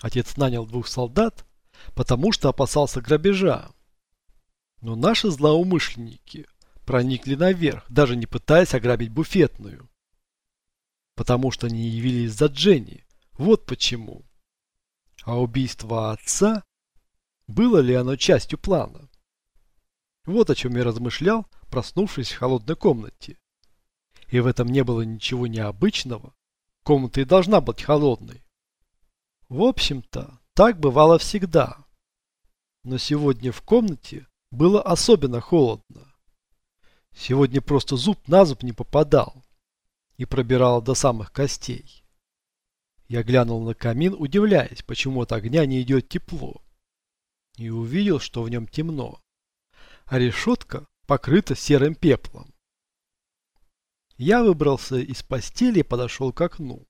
Отец нанял двух солдат, потому что опасался грабежа. Но наши злоумышленники проникли наверх, даже не пытаясь ограбить буфетную. Потому что они явились за Дженни. Вот почему. А убийство отца, было ли оно частью плана? Вот о чем я размышлял, проснувшись в холодной комнате. И в этом не было ничего необычного. Комната и должна быть холодной. В общем-то, так бывало всегда. Но сегодня в комнате было особенно холодно. Сегодня просто зуб на зуб не попадал и пробирало до самых костей. Я глянул на камин, удивляясь, почему от огня не идет тепло. И увидел, что в нем темно, а решетка покрыта серым пеплом. Я выбрался из постели и подошел к окну.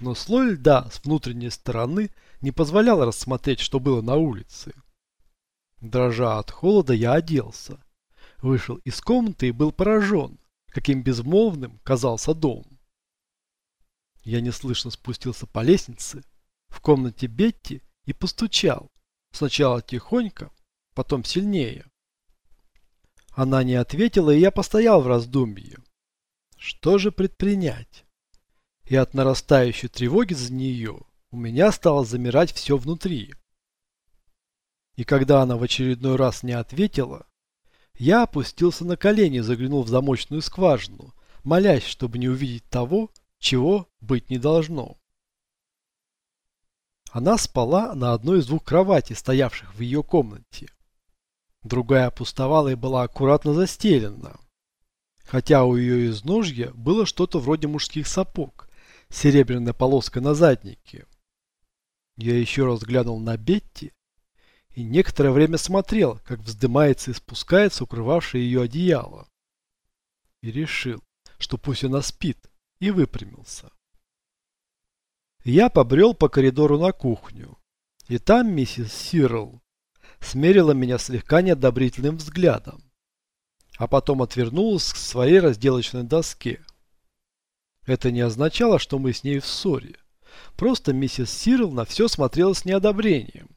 Но слой льда с внутренней стороны не позволял рассмотреть, что было на улице. Дрожа от холода, я оделся. Вышел из комнаты и был поражен, каким безмолвным казался дом. Я неслышно спустился по лестнице в комнате Бетти и постучал. Сначала тихонько, потом сильнее. Она не ответила, и я постоял в раздумье. Что же предпринять? И от нарастающей тревоги за нее у меня стало замирать все внутри. И когда она в очередной раз не ответила, я опустился на колени, заглянул в замочную скважину, молясь, чтобы не увидеть того, чего быть не должно. Она спала на одной из двух кроватей, стоявших в ее комнате. Другая пустовала и была аккуратно застелена. Хотя у ее изножья было что-то вроде мужских сапог, серебряная полоска на заднике. Я еще раз глянул на Бетти и некоторое время смотрел, как вздымается и спускается укрывавшее ее одеяло. И решил, что пусть она спит, и выпрямился. Я побрел по коридору на кухню, и там миссис Сирл смерила меня слегка неодобрительным взглядом, а потом отвернулась к своей разделочной доске. Это не означало, что мы с ней в ссоре. Просто миссис Сирл на все смотрела с неодобрением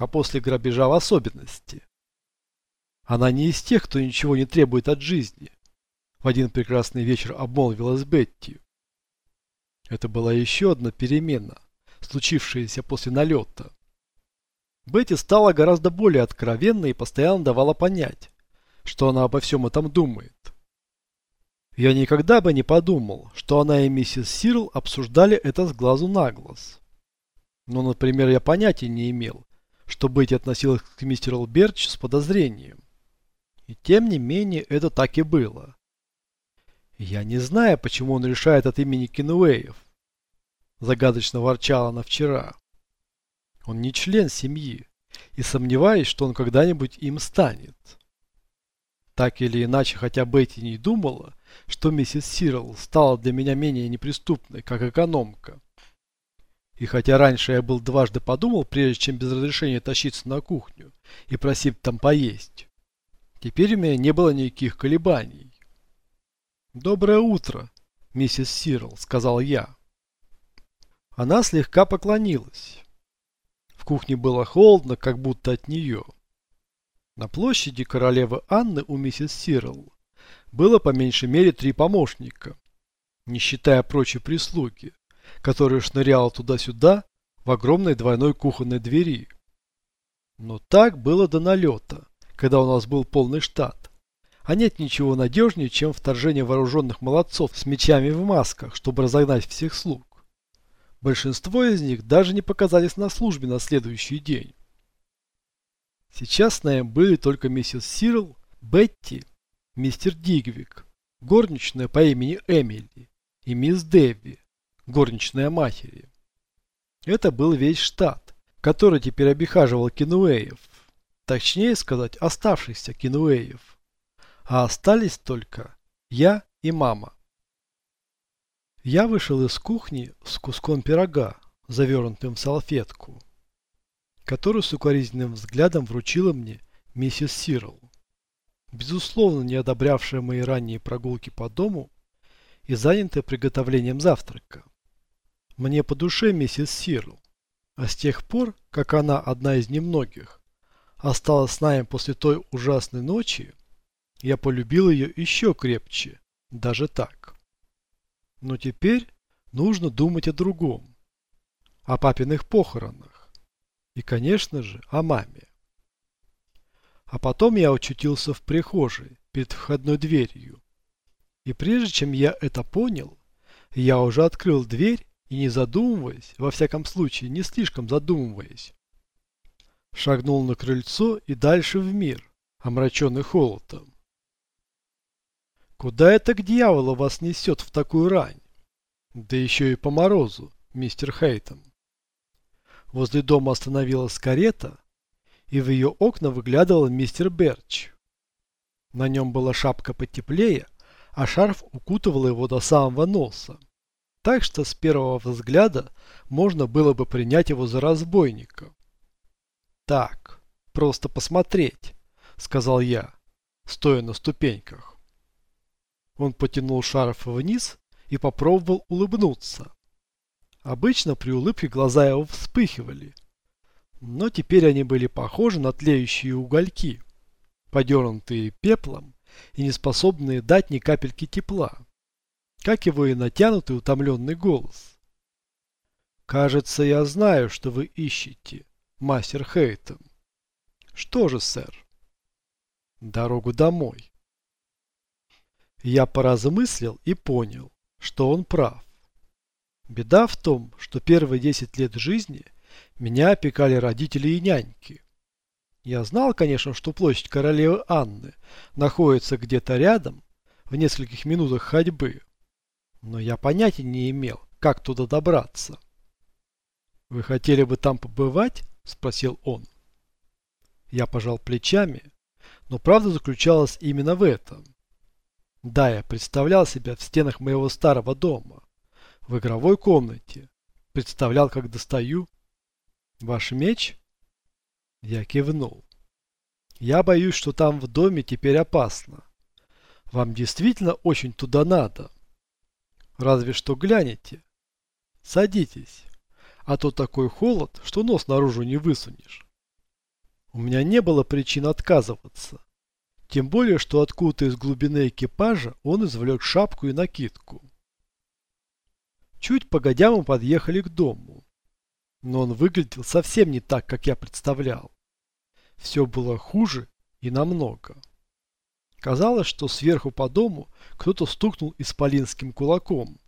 а после грабежа в особенности. Она не из тех, кто ничего не требует от жизни. В один прекрасный вечер обмолвилась Бетти. Это была еще одна перемена, случившаяся после налета. Бетти стала гораздо более откровенной и постоянно давала понять, что она обо всем этом думает. Я никогда бы не подумал, что она и миссис Сирл обсуждали это с глазу на глаз. Но, например, я понятия не имел, что Бетти относилась к мистеру Берч с подозрением. И тем не менее это так и было. Я не знаю, почему он решает от имени Кинуэев. Загадочно ворчала она вчера. Он не член семьи, и сомневаюсь, что он когда-нибудь им станет. Так или иначе, хотя Бетти не думала, что миссис Сирл стала для меня менее неприступной, как экономка, и хотя раньше я был дважды подумал, прежде чем без разрешения тащиться на кухню и просить там поесть, теперь у меня не было никаких колебаний. «Доброе утро, миссис Сирл», — сказал я. Она слегка поклонилась. В кухне было холодно, как будто от нее. На площади королевы Анны у миссис Сирл было по меньшей мере три помощника, не считая прочей прислуги которая шныряла туда-сюда в огромной двойной кухонной двери. Но так было до налета, когда у нас был полный штат. А нет ничего надежнее, чем вторжение вооруженных молодцов с мечами в масках, чтобы разогнать всех слуг. Большинство из них даже не показались на службе на следующий день. Сейчас с нами были только миссис Сирл, Бетти, мистер Дигвик, горничная по имени Эмили и мисс Дэвви, горничная матери. Это был весь штат, который теперь обихаживал Кинуэев. Точнее сказать, оставшихся Кинуэев. А остались только я и мама. Я вышел из кухни с куском пирога, завернутым в салфетку, которую с укоризненным взглядом вручила мне миссис Сирл. Безусловно, не одобрявшая мои ранние прогулки по дому и занятая приготовлением завтрака. Мне по душе миссис Сирл. А с тех пор, как она, одна из немногих, осталась с нами после той ужасной ночи, я полюбил ее еще крепче, даже так. Но теперь нужно думать о другом, о папиных похоронах и, конечно же, о маме. А потом я очутился в прихожей перед входной дверью. И прежде чем я это понял, я уже открыл дверь и не задумываясь, во всяком случае не слишком задумываясь, шагнул на крыльцо и дальше в мир, омраченный холодом. Куда это к дьяволу вас несет в такую рань? Да еще и по морозу, мистер Хейтон. Возле дома остановилась карета, и в ее окна выглядывал мистер Берч. На нем была шапка потеплее, а шарф укутывал его до самого носа. Так что с первого взгляда можно было бы принять его за разбойника. «Так, просто посмотреть», — сказал я, стоя на ступеньках. Он потянул шарф вниз и попробовал улыбнуться. Обычно при улыбке глаза его вспыхивали, но теперь они были похожи на тлеющие угольки, подернутые пеплом и не способные дать ни капельки тепла как его и натянутый утомленный голос. «Кажется, я знаю, что вы ищете, мастер Хейтон». «Что же, сэр?» «Дорогу домой». Я поразмыслил и понял, что он прав. Беда в том, что первые 10 лет жизни меня опекали родители и няньки. Я знал, конечно, что площадь королевы Анны находится где-то рядом, в нескольких минутах ходьбы. Но я понятия не имел, как туда добраться. «Вы хотели бы там побывать?» – спросил он. Я пожал плечами, но правда заключалась именно в этом. Да, я представлял себя в стенах моего старого дома, в игровой комнате, представлял, как достаю. Ваш меч? Я кивнул. Я боюсь, что там в доме теперь опасно. Вам действительно очень туда надо. Разве что глянете. Садитесь, а то такой холод, что нос наружу не высунешь. У меня не было причин отказываться. Тем более, что откуда-то из глубины экипажа он извлек шапку и накидку. Чуть погодя мы подъехали к дому. Но он выглядел совсем не так, как я представлял. Все было хуже и намного. Казалось, что сверху по дому кто-то стукнул исполинским кулаком,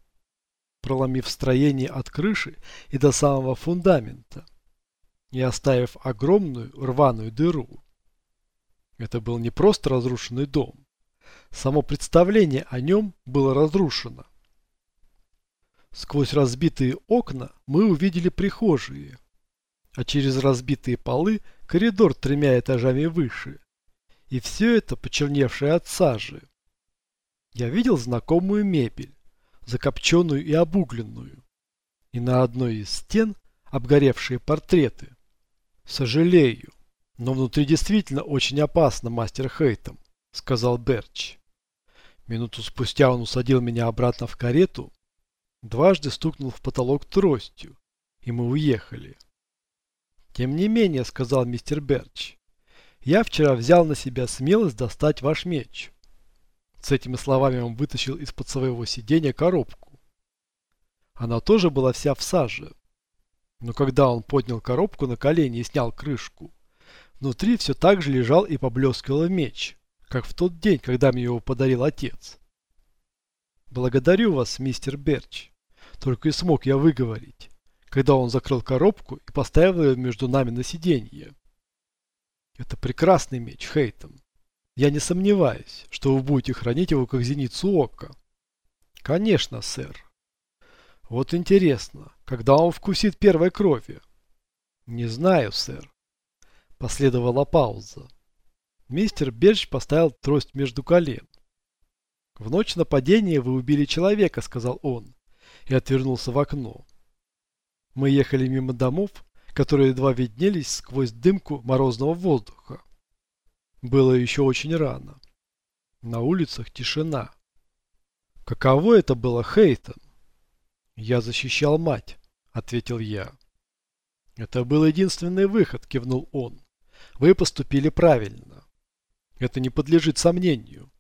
проломив строение от крыши и до самого фундамента, и оставив огромную рваную дыру. Это был не просто разрушенный дом. Само представление о нем было разрушено. Сквозь разбитые окна мы увидели прихожие, а через разбитые полы коридор тремя этажами выше, и все это почерневшее от сажи. Я видел знакомую мебель, закопченную и обугленную. И на одной из стен обгоревшие портреты. Сожалею, но внутри действительно очень опасно, мастер Хейтом, сказал Берч. Минуту спустя он усадил меня обратно в карету, дважды стукнул в потолок тростью, и мы уехали. Тем не менее, сказал мистер Берч, я вчера взял на себя смелость достать ваш меч. С этими словами он вытащил из-под своего сиденья коробку. Она тоже была вся в саже. Но когда он поднял коробку на колени и снял крышку, внутри все так же лежал и поблескивал меч, как в тот день, когда мне его подарил отец. «Благодарю вас, мистер Берч», — только и смог я выговорить, когда он закрыл коробку и поставил ее между нами на сиденье. Это прекрасный меч, Хейтон. Я не сомневаюсь, что вы будете хранить его как зеницу ока. Конечно, сэр. Вот интересно, когда он вкусит первой крови? Не знаю, сэр. Последовала пауза. Мистер Берч поставил трость между колен. В ночь нападения вы убили человека, сказал он, и отвернулся в окно. Мы ехали мимо домов, которые едва виднелись сквозь дымку морозного воздуха. Было еще очень рано. На улицах тишина. Каково это было, Хейтон? Я защищал мать, ответил я. Это был единственный выход, кивнул он. Вы поступили правильно. Это не подлежит сомнению.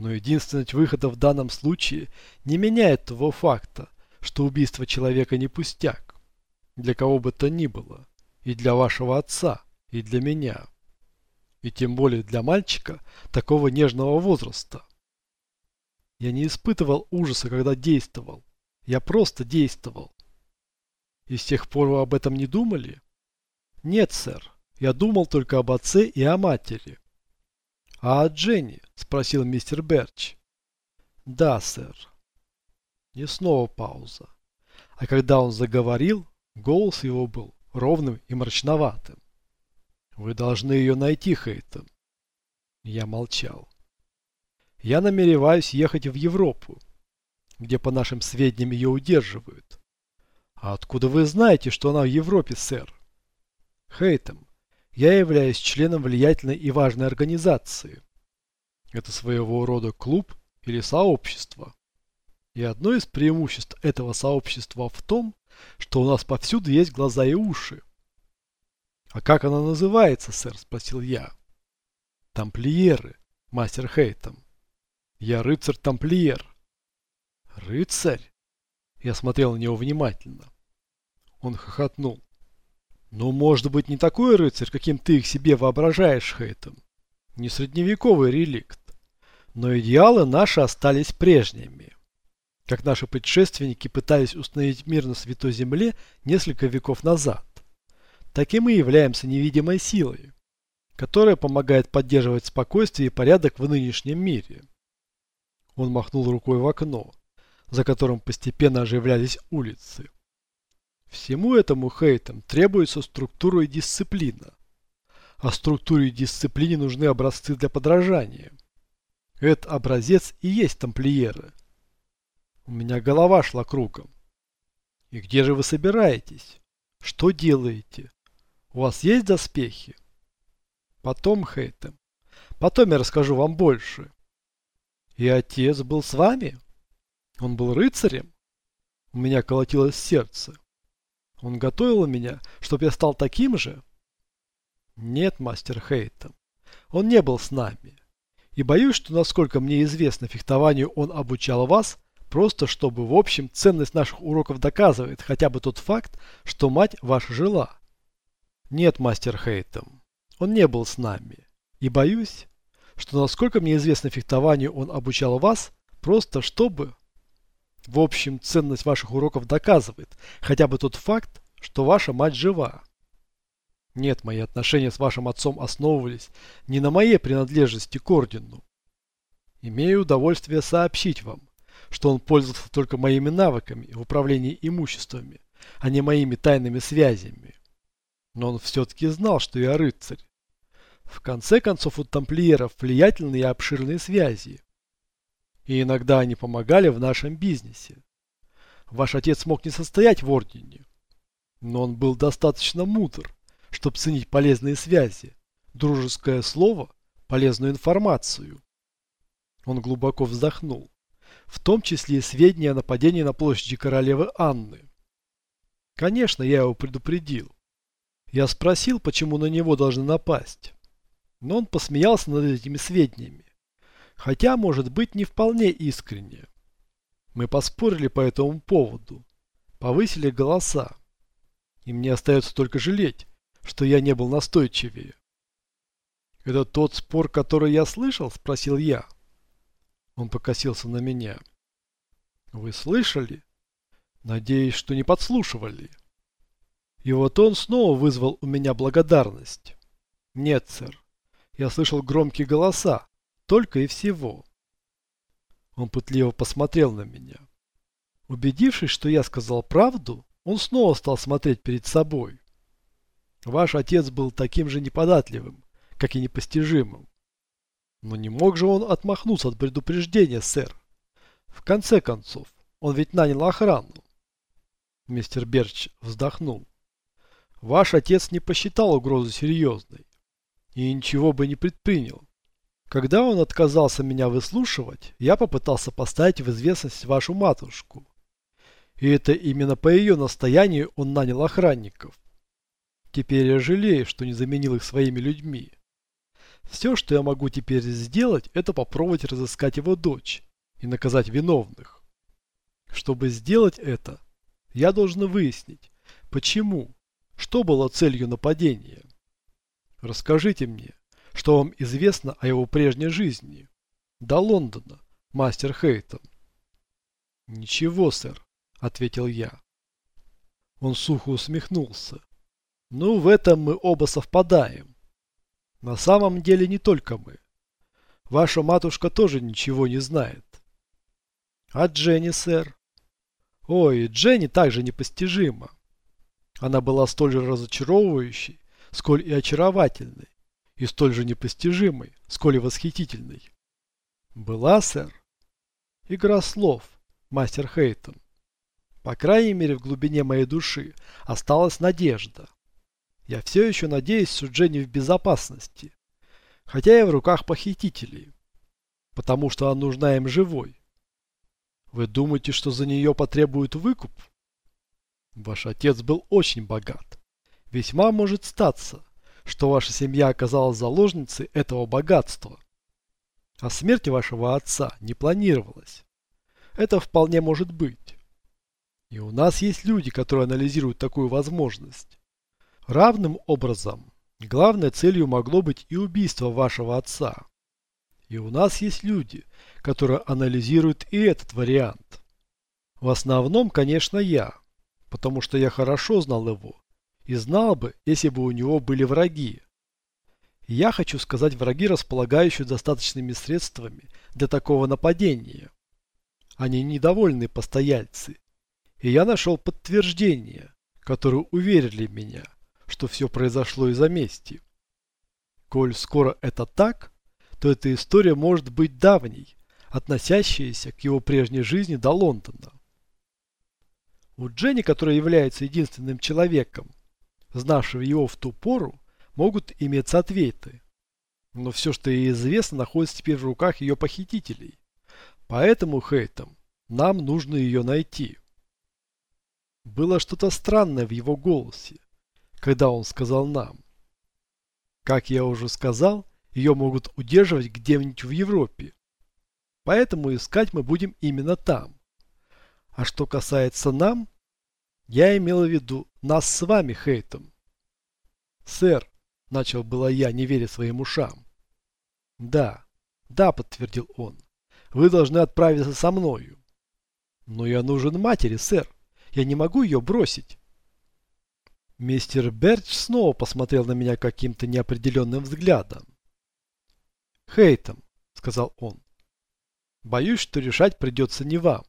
Но единственность выхода в данном случае не меняет того факта, что убийство человека не пустяк. Для кого бы то ни было. И для вашего отца, и для меня. И тем более для мальчика такого нежного возраста. Я не испытывал ужаса, когда действовал. Я просто действовал. И с тех пор вы об этом не думали? Нет, сэр. Я думал только об отце и о матери. А о Дженни? Спросил мистер Берч. Да, сэр. И снова пауза. А когда он заговорил, голос его был ровным и мрачноватым. Вы должны ее найти, Хейтон. Я молчал. Я намереваюсь ехать в Европу, где, по нашим сведениям, ее удерживают. А откуда вы знаете, что она в Европе, сэр? Хейтом, я являюсь членом влиятельной и важной организации. Это своего рода клуб или сообщество. И одно из преимуществ этого сообщества в том, что у нас повсюду есть глаза и уши. «А как она называется, сэр?» – спросил я. «Тамплиеры, мастер Хейтом. Я рыцарь-тамплиер». «Рыцарь?» Я смотрел на него внимательно. Он хохотнул. «Ну, может быть, не такой рыцарь, каким ты их себе воображаешь, Хейтом. Не средневековый реликт. Но идеалы наши остались прежними. Как наши предшественники пытались установить мир на Святой Земле несколько веков назад. Так и являемся невидимой силой, которая помогает поддерживать спокойствие и порядок в нынешнем мире. Он махнул рукой в окно, за которым постепенно оживлялись улицы. Всему этому хейтам требуется структура и дисциплина. А структуре и дисциплине нужны образцы для подражания. Этот образец и есть тамплиеры. У меня голова шла кругом. И где же вы собираетесь? Что делаете? У вас есть доспехи? Потом, Хейтем. Потом я расскажу вам больше. И отец был с вами? Он был рыцарем? У меня колотилось сердце. Он готовил меня, чтобы я стал таким же? Нет, мастер Хейтем. Он не был с нами. И боюсь, что, насколько мне известно, фехтованию он обучал вас, просто чтобы, в общем, ценность наших уроков доказывает хотя бы тот факт, что мать ваша жила. Нет, мастер Хейтом, он не был с нами. И боюсь, что насколько мне известно фехтованию он обучал вас, просто чтобы... В общем, ценность ваших уроков доказывает хотя бы тот факт, что ваша мать жива. Нет, мои отношения с вашим отцом основывались не на моей принадлежности к ордену. Имею удовольствие сообщить вам, что он пользовался только моими навыками в управлении имуществами, а не моими тайными связями. Но он все-таки знал, что я рыцарь. В конце концов, у тамплиеров влиятельные и обширные связи. И иногда они помогали в нашем бизнесе. Ваш отец мог не состоять в ордене. Но он был достаточно мудр, чтобы ценить полезные связи, дружеское слово, полезную информацию. Он глубоко вздохнул. В том числе и сведения о нападении на площади королевы Анны. Конечно, я его предупредил. Я спросил, почему на него должны напасть. Но он посмеялся над этими сведениями. Хотя, может быть, не вполне искренне. Мы поспорили по этому поводу. Повысили голоса. И мне остается только жалеть, что я не был настойчивее. «Это тот спор, который я слышал?» – спросил я. Он покосился на меня. «Вы слышали? Надеюсь, что не подслушивали». И вот он снова вызвал у меня благодарность. Нет, сэр. Я слышал громкие голоса. Только и всего. Он пытливо посмотрел на меня. Убедившись, что я сказал правду, он снова стал смотреть перед собой. Ваш отец был таким же неподатливым, как и непостижимым. Но не мог же он отмахнуться от предупреждения, сэр. В конце концов, он ведь нанял охрану. Мистер Берч вздохнул. Ваш отец не посчитал угрозу серьезной и ничего бы не предпринял. Когда он отказался меня выслушивать, я попытался поставить в известность вашу матушку. И это именно по ее настоянию он нанял охранников. Теперь я жалею, что не заменил их своими людьми. Все, что я могу теперь сделать, это попробовать разыскать его дочь и наказать виновных. Чтобы сделать это, я должен выяснить, почему, что было целью нападения. Расскажите мне, что вам известно о его прежней жизни. До Лондона, мастер Хейтон. Ничего, сэр, ответил я. Он сухо усмехнулся. Ну, в этом мы оба совпадаем. На самом деле не только мы. Ваша матушка тоже ничего не знает. А Дженни, сэр? Ой, Дженни также непостижима. Она была столь же разочаровывающей, сколь и очаровательной, и столь же непостижимой, сколь и восхитительной. Была, сэр? Игра слов, мастер Хейтон. По крайней мере, в глубине моей души осталась надежда. Я все еще надеюсь, что Дженни в безопасности, хотя и в руках похитителей, потому что она нужна им живой. Вы думаете, что за нее потребуют выкуп? Ваш отец был очень богат. Весьма может статься, что ваша семья оказалась заложницей этого богатства. А смерти вашего отца не планировалось. Это вполне может быть. И у нас есть люди, которые анализируют такую возможность. Равным образом, главной целью могло быть и убийство вашего отца. И у нас есть люди, которые анализируют и этот вариант. В основном, конечно, я, потому что я хорошо знал его и знал бы, если бы у него были враги. Я хочу сказать враги, располагающие достаточными средствами для такого нападения. Они недовольны постояльцы. И я нашел подтверждение, которое уверили меня, что все произошло из-за мести. Коль скоро это так, то эта история может быть давней, относящаяся к его прежней жизни до Лондона. У Дженни, которая является единственным человеком, знавшего его в ту пору, могут иметься ответы. Но все, что ей известно, находится теперь в руках ее похитителей. Поэтому, Хейтом, нам нужно ее найти. Было что-то странное в его голосе, когда он сказал нам. Как я уже сказал, ее могут удерживать где-нибудь в Европе. Поэтому искать мы будем именно там. А что касается нам, я имел в виду нас с вами, Хейтом. Сэр, начал было я, не веря своим ушам. Да, да, подтвердил он. Вы должны отправиться со мною. Но я нужен матери, сэр. Я не могу ее бросить. Мистер Берч снова посмотрел на меня каким-то неопределенным взглядом. «Хейтом», — сказал он, — «боюсь, что решать придется не вам.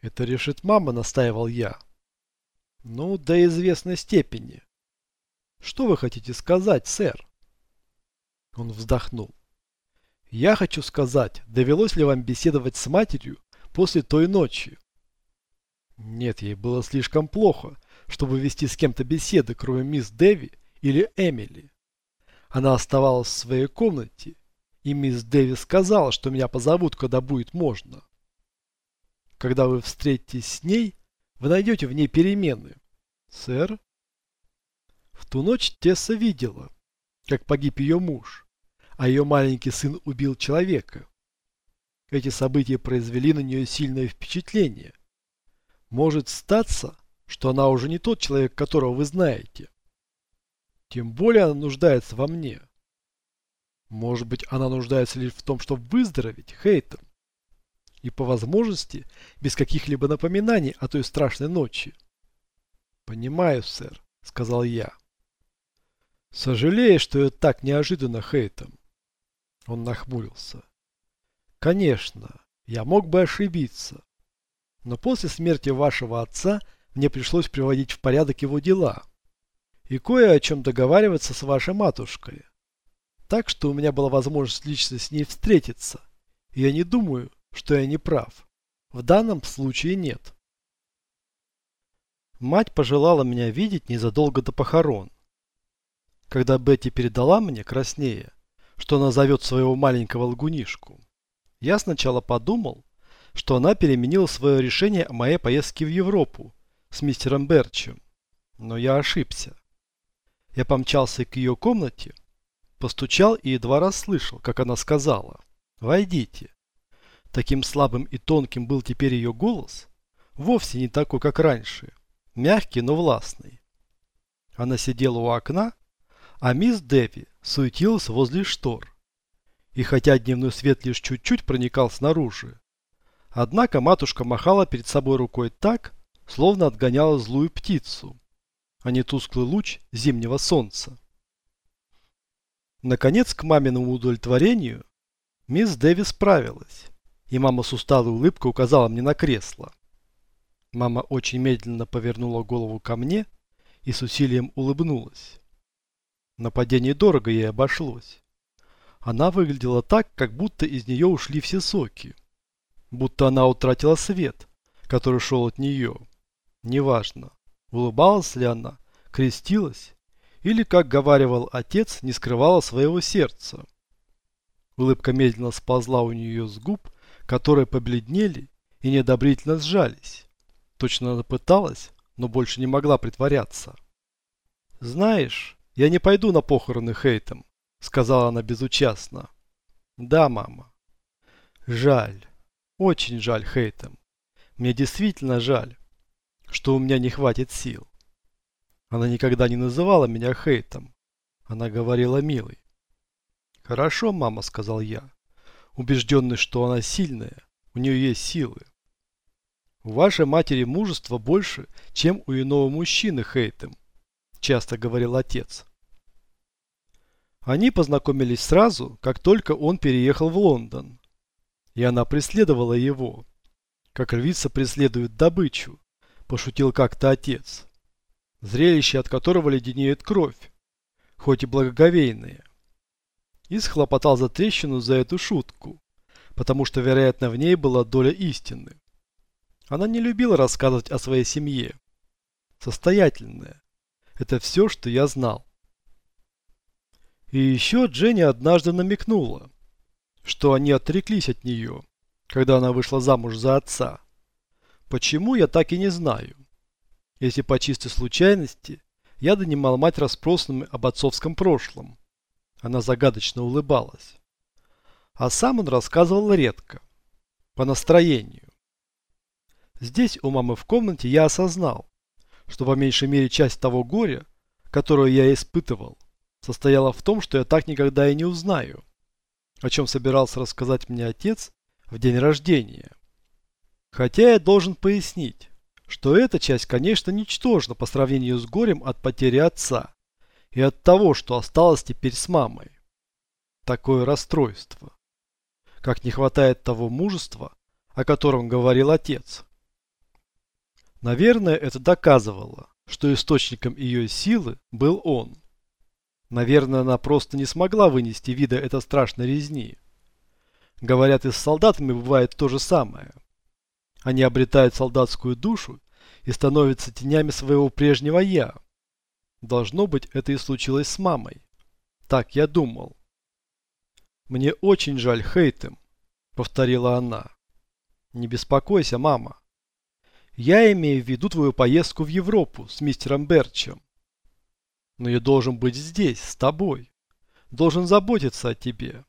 Это решит мама, настаивал я. Ну, до известной степени. Что вы хотите сказать, сэр? Он вздохнул. Я хочу сказать, довелось ли вам беседовать с матерью после той ночи? Нет, ей было слишком плохо, чтобы вести с кем-то беседы, кроме мисс Дэви или Эмили. Она оставалась в своей комнате, и мисс Дэви сказала, что меня позовут, когда будет можно. Когда вы встретитесь с ней, вы найдете в ней перемены. Сэр? В ту ночь Тесса видела, как погиб ее муж, а ее маленький сын убил человека. Эти события произвели на нее сильное впечатление. Может статься, что она уже не тот человек, которого вы знаете. Тем более она нуждается во мне. Может быть, она нуждается лишь в том, чтобы выздороветь, Хейтон и по возможности без каких-либо напоминаний о той страшной ночи. «Понимаю, сэр», — сказал я. «Сожалею, что это так неожиданно, Хейтом». Он нахмурился. «Конечно, я мог бы ошибиться, но после смерти вашего отца мне пришлось приводить в порядок его дела и кое о чем договариваться с вашей матушкой. Так что у меня была возможность лично с ней встретиться, и я не думаю, что я не прав. В данном случае нет. Мать пожелала меня видеть незадолго до похорон. Когда Бетти передала мне, краснее, что она зовет своего маленького лгунишку, я сначала подумал, что она переменила свое решение о моей поездке в Европу с мистером Берчем. Но я ошибся. Я помчался к ее комнате, постучал и едва расслышал, как она сказала «Войдите». Таким слабым и тонким был теперь ее голос, вовсе не такой, как раньше, мягкий, но властный. Она сидела у окна, а мисс Дэви суетилась возле штор. И хотя дневной свет лишь чуть-чуть проникал снаружи, однако матушка махала перед собой рукой так, словно отгоняла злую птицу, а не тусклый луч зимнего солнца. Наконец, к маминому удовлетворению, мисс Дэви справилась, и мама с усталой улыбкой указала мне на кресло. Мама очень медленно повернула голову ко мне и с усилием улыбнулась. Нападение дорого ей обошлось. Она выглядела так, как будто из нее ушли все соки. Будто она утратила свет, который шел от нее. Неважно, улыбалась ли она, крестилась, или, как говаривал отец, не скрывала своего сердца. Улыбка медленно сползла у нее с губ, которые побледнели и неодобрительно сжались. Точно она пыталась, но больше не могла притворяться. «Знаешь, я не пойду на похороны Хейтом», — сказала она безучастно. «Да, мама». «Жаль. Очень жаль, Хейтом. Мне действительно жаль, что у меня не хватит сил». Она никогда не называла меня Хейтом. Она говорила «милый». «Хорошо, мама», — сказал я, убежденный, что она сильная, у нее есть силы. У вашей матери мужество больше, чем у иного мужчины, Хейтем, часто говорил отец. Они познакомились сразу, как только он переехал в Лондон. И она преследовала его, как львица преследует добычу, пошутил как-то отец. Зрелище, от которого леденеет кровь, хоть и благоговейное. И схлопотал за трещину за эту шутку, потому что, вероятно, в ней была доля истины. Она не любила рассказывать о своей семье. Состоятельная. Это все, что я знал. И еще Дженни однажды намекнула, что они отреклись от нее, когда она вышла замуж за отца. Почему, я так и не знаю. Если по чистой случайности, я донимал мать расспросами об отцовском прошлом. Она загадочно улыбалась. А сам он рассказывал редко, по настроению. Здесь у мамы в комнате я осознал, что по меньшей мере часть того горя, которое я испытывал, состояла в том, что я так никогда и не узнаю, о чем собирался рассказать мне отец в день рождения. Хотя я должен пояснить, что эта часть, конечно, ничтожна по сравнению с горем от потери отца и от того, что осталось теперь с мамой. Такое расстройство. Как не хватает того мужества, о котором говорил отец. Наверное, это доказывало, что источником ее силы был он. Наверное, она просто не смогла вынести вида этой страшной резни. Говорят, и с солдатами бывает то же самое. Они обретают солдатскую душу и становятся тенями своего прежнего «я». Должно быть, это и случилось с мамой. Так я думал. «Мне очень жаль Хейтем», — повторила она. «Не беспокойся, мама. Я имею в виду твою поездку в Европу с мистером Берчем. Но я должен быть здесь, с тобой. Должен заботиться о тебе.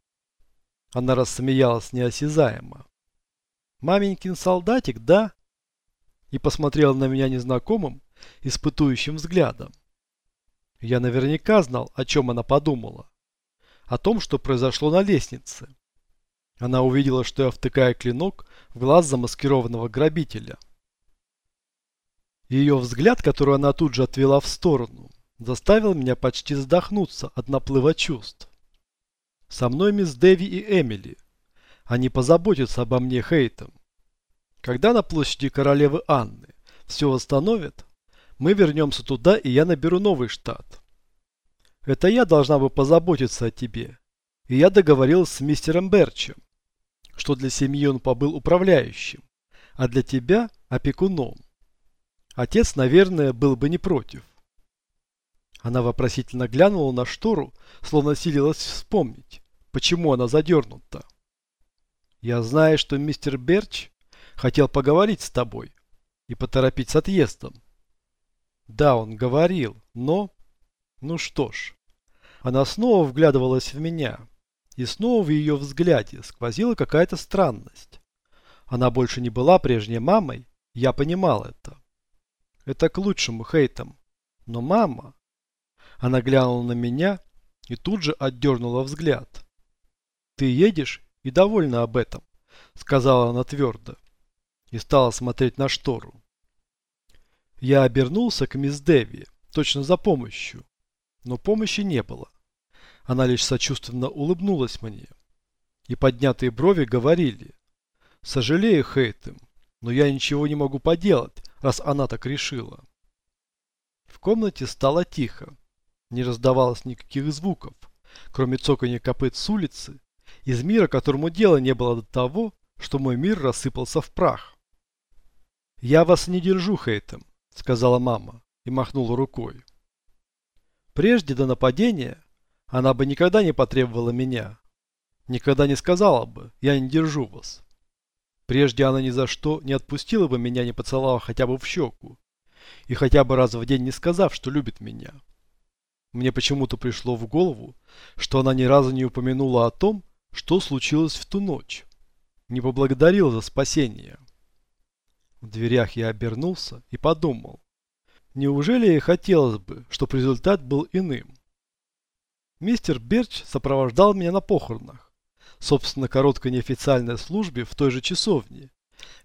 Она рассмеялась неосязаемо. Маменькин солдатик, да? И посмотрела на меня незнакомым, испытующим взглядом. Я наверняка знал, о чем она подумала. О том, что произошло на лестнице. Она увидела, что я втыкаю клинок в глаз замаскированного грабителя. Ее взгляд, который она тут же отвела в сторону, заставил меня почти задохнуться от наплыва чувств. Со мной мисс Дэви и Эмили. Они позаботятся обо мне Хейтом. Когда на площади королевы Анны все восстановят, мы вернемся туда, и я наберу новый штат. Это я должна бы позаботиться о тебе. И я договорилась с мистером Берчем, что для семьи он побыл управляющим, а для тебя – опекуном. Отец, наверное, был бы не против. Она вопросительно глянула на штору, словно силилась вспомнить, почему она задернута. «Я знаю, что мистер Берч хотел поговорить с тобой и поторопить с отъездом». «Да, он говорил, но...» Ну что ж. Она снова вглядывалась в меня. И снова в ее взгляде сквозила какая-то странность. Она больше не была прежней мамой, я понимал это. Это к лучшему, Хейтом. Но мама... Она глянула на меня и тут же отдернула взгляд. «Ты едешь и довольна об этом», — сказала она твердо. И стала смотреть на штору. Я обернулся к мисс Дэви, точно за помощью. Но помощи не было. Она лишь сочувственно улыбнулась мне. И поднятые брови говорили. «Сожалею, Хейтем, но я ничего не могу поделать, раз она так решила». В комнате стало тихо. Не раздавалось никаких звуков, кроме цоканья копыт с улицы, из мира, которому дела не было до того, что мой мир рассыпался в прах. «Я вас не держу, Хейтем», — сказала мама и махнула рукой. Прежде до нападения она бы никогда не потребовала меня. Никогда не сказала бы «я не держу вас». Прежде она ни за что не отпустила бы меня, не поцеловав хотя бы в щеку. И хотя бы раз в день не сказав, что любит меня. Мне почему-то пришло в голову, что она ни разу не упомянула о том, что случилось в ту ночь. Не поблагодарила за спасение. В дверях я обернулся и подумал. Неужели ей хотелось бы, чтобы результат был иным? Мистер Берч сопровождал меня на похоронах. Собственно, короткой неофициальной службе в той же часовне,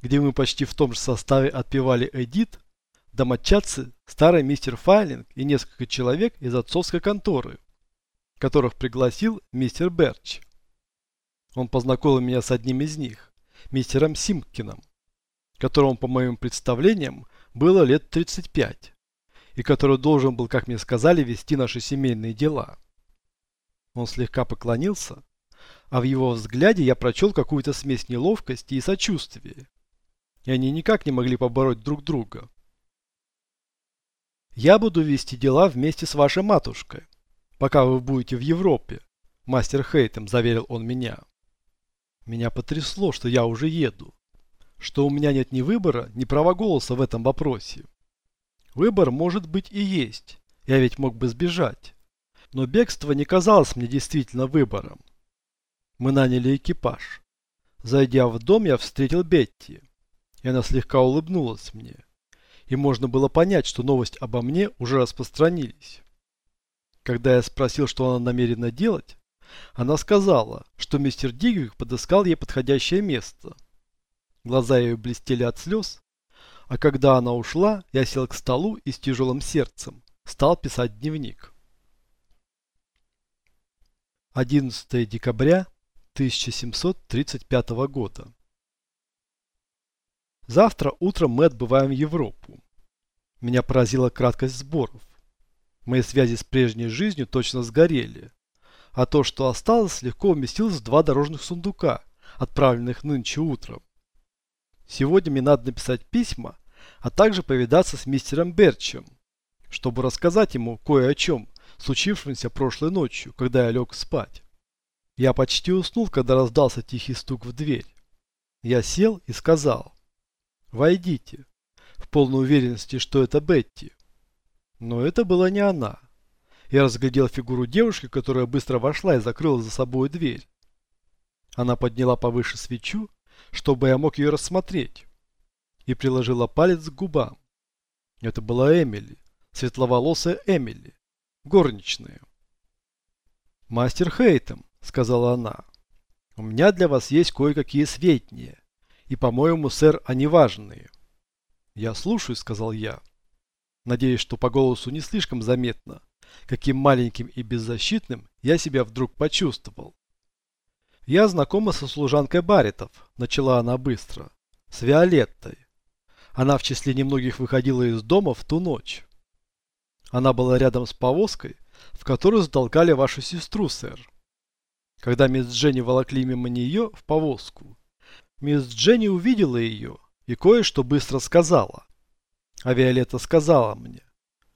где мы почти в том же составе отпевали Эдит домочадцы, старый мистер Файлинг и несколько человек из отцовской конторы, которых пригласил мистер Берч. Он познакомил меня с одним из них, мистером Симпкином, которому, по моим представлениям, было лет 35, и который должен был, как мне сказали, вести наши семейные дела. Он слегка поклонился, а в его взгляде я прочел какую-то смесь неловкости и сочувствия. И они никак не могли побороть друг друга. Я буду вести дела вместе с вашей матушкой, пока вы будете в Европе, мастер Хейтем, заверил он меня. Меня потрясло, что я уже еду, что у меня нет ни выбора, ни права голоса в этом вопросе. Выбор может быть и есть, я ведь мог бы сбежать. Но бегство не казалось мне действительно выбором. Мы наняли экипаж. Зайдя в дом, я встретил Бетти, и она слегка улыбнулась мне и можно было понять, что новость обо мне уже распространились. Когда я спросил, что она намерена делать, она сказала, что мистер Дигвик подыскал ей подходящее место. Глаза ее блестели от слез, а когда она ушла, я сел к столу и с тяжелым сердцем стал писать дневник. 11 декабря 1735 года. Завтра утром мы отбываем в Европу. Меня поразила краткость сборов. Мои связи с прежней жизнью точно сгорели. А то, что осталось, легко уместилось в два дорожных сундука, отправленных нынче утром. Сегодня мне надо написать письма, а также повидаться с мистером Берчем, чтобы рассказать ему кое о чем, случившемся прошлой ночью, когда я лег спать. Я почти уснул, когда раздался тихий стук в дверь. Я сел и сказал. «Войдите», в полной уверенности, что это Бетти. Но это была не она. Я разглядел фигуру девушки, которая быстро вошла и закрыла за собой дверь. Она подняла повыше свечу, чтобы я мог ее рассмотреть, и приложила палец к губам. Это была Эмили, светловолосая Эмили, горничная. «Мастер Хейтем», — сказала она, — «у меня для вас есть кое-какие сведения, и, по-моему, сэр, они важные». «Я слушаю», — сказал я. Надеюсь, что по голосу не слишком заметно, каким маленьким и беззащитным я себя вдруг почувствовал. «Я знакома со служанкой Баритов», — начала она быстро, — «с Виолеттой. Она в числе немногих выходила из дома в ту ночь. Она была рядом с повозкой, в которую затолкали вашу сестру, сэр. Когда мисс Дженни волокли мимо нее в повозку, мисс Дженни увидела ее и кое-что быстро сказала. А Виолетта сказала мне.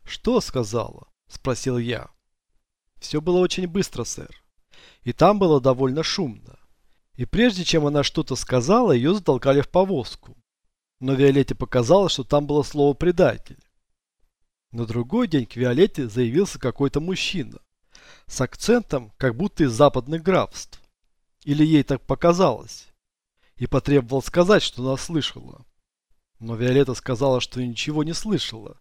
«Что сказала?» – спросил я. Все было очень быстро, сэр. И там было довольно шумно. И прежде чем она что-то сказала, ее затолкали в повозку. Но Виолетте показалось, что там было слово «предатель». На другой день к Виолетте заявился какой-то мужчина. С акцентом, как будто из западных графств. Или ей так показалось. И потребовал сказать, что она слышала. Но Виолетта сказала, что ничего не слышала.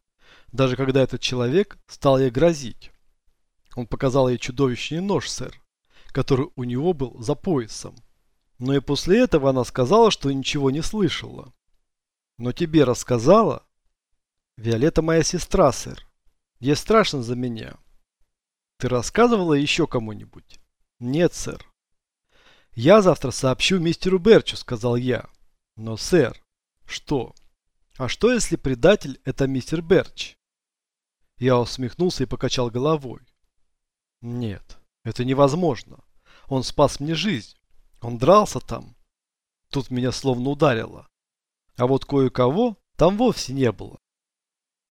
Даже когда этот человек стал ей грозить. Он показал ей чудовищный нож, сэр, который у него был за поясом. Но и после этого она сказала, что ничего не слышала. Но тебе рассказала? Виолетта моя сестра, сэр. Ей страшно за меня. Ты рассказывала еще кому-нибудь? Нет, сэр. Я завтра сообщу мистеру Берчу, сказал я. Но, сэр, что? А что, если предатель это мистер Берч? Я усмехнулся и покачал головой. Нет, это невозможно. Он спас мне жизнь. Он дрался там. Тут меня словно ударило. А вот кое-кого там вовсе не было.